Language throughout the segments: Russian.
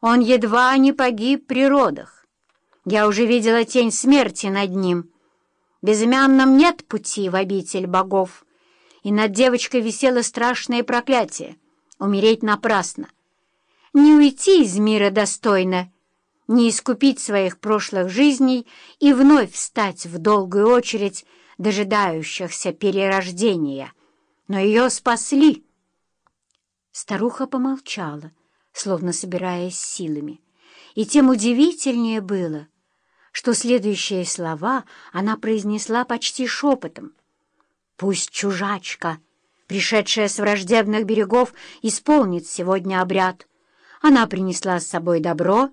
Он едва не погиб при родах. Я уже видела тень смерти над ним. Безымянным нет пути в обитель богов, и над девочкой висело страшное проклятие — умереть напрасно. Не уйти из мира достойно, не искупить своих прошлых жизней и вновь встать в долгую очередь дожидающихся перерождения. Но ее спасли. Старуха помолчала, словно собираясь силами. И тем удивительнее было, что следующие слова она произнесла почти шепотом. «Пусть чужачка, пришедшая с враждебных берегов, исполнит сегодня обряд. Она принесла с собой добро,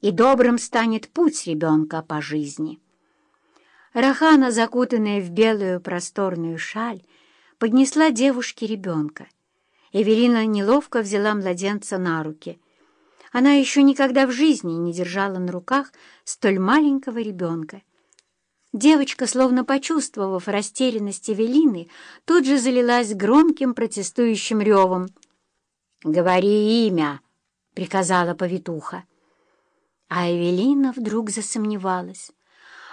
и добрым станет путь ребенка по жизни». Рахана, закутанная в белую просторную шаль, поднесла девушке ребенка — Эвелина неловко взяла младенца на руки. Она еще никогда в жизни не держала на руках столь маленького ребенка. Девочка, словно почувствовав растерянность Эвелины, тут же залилась громким протестующим ревом. «Говори имя!» — приказала повитуха. А Эвелина вдруг засомневалась.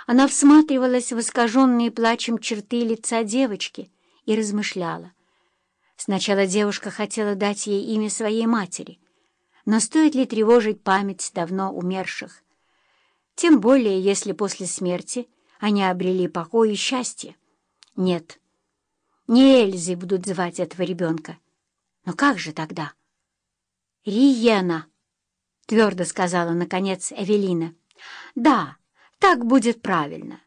Она всматривалась в искаженные плачем черты лица девочки и размышляла. Сначала девушка хотела дать ей имя своей матери, но стоит ли тревожить память давно умерших? Тем более, если после смерти они обрели покой и счастье. Нет, не Эльзой будут звать этого ребенка. Но как же тогда? «Риена», — твердо сказала, наконец, Эвелина. «Да, так будет правильно.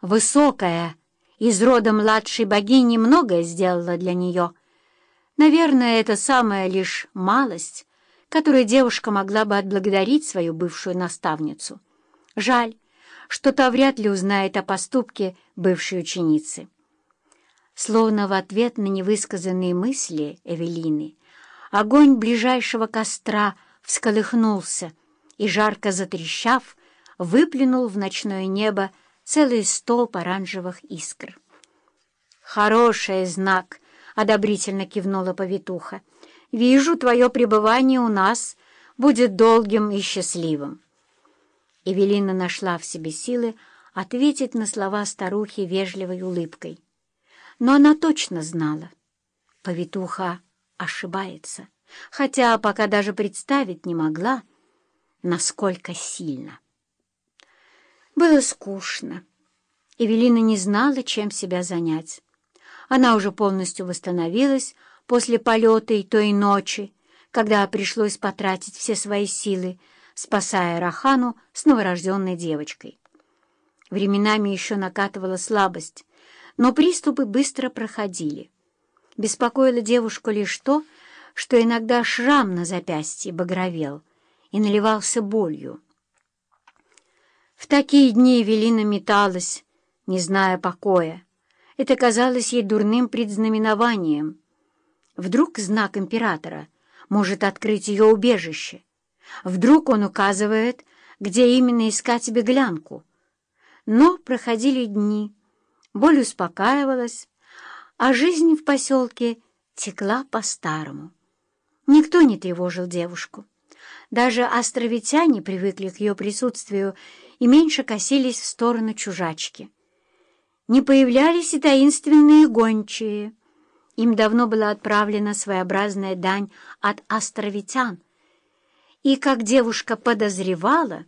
Высокая, из рода младшей богини многое сделала для нее» Наверное, это самая лишь малость, которой девушка могла бы отблагодарить свою бывшую наставницу. Жаль, что та вряд ли узнает о поступке бывшей ученицы. Словно в ответ на невысказанные мысли Эвелины, огонь ближайшего костра всколыхнулся и, жарко затрещав, выплюнул в ночное небо целый столб оранжевых искр. «Хороший знак!» — одобрительно кивнула повитуха. «Вижу, твое пребывание у нас будет долгим и счастливым». Эвелина нашла в себе силы ответить на слова старухи вежливой улыбкой. Но она точно знала. Повитуха ошибается, хотя пока даже представить не могла, насколько сильно. Было скучно. Эвелина не знала, чем себя занять. Она уже полностью восстановилась после полета и той ночи, когда пришлось потратить все свои силы, спасая Рахану с новорожденной девочкой. Временами еще накатывала слабость, но приступы быстро проходили. Беспокоило девушку лишь то, что иногда шрам на запястье багровел и наливался болью. В такие дни Эвелина металась, не зная покоя. Это казалось ей дурным предзнаменованием. Вдруг знак императора может открыть ее убежище. Вдруг он указывает, где именно искать беглянку. Но проходили дни, боль успокаивалась, а жизнь в поселке текла по-старому. Никто не тревожил девушку. Даже островитяне привыкли к ее присутствию и меньше косились в сторону чужачки не появлялись и таинственные гончие. Им давно была отправлена своеобразная дань от островитян. И, как девушка подозревала,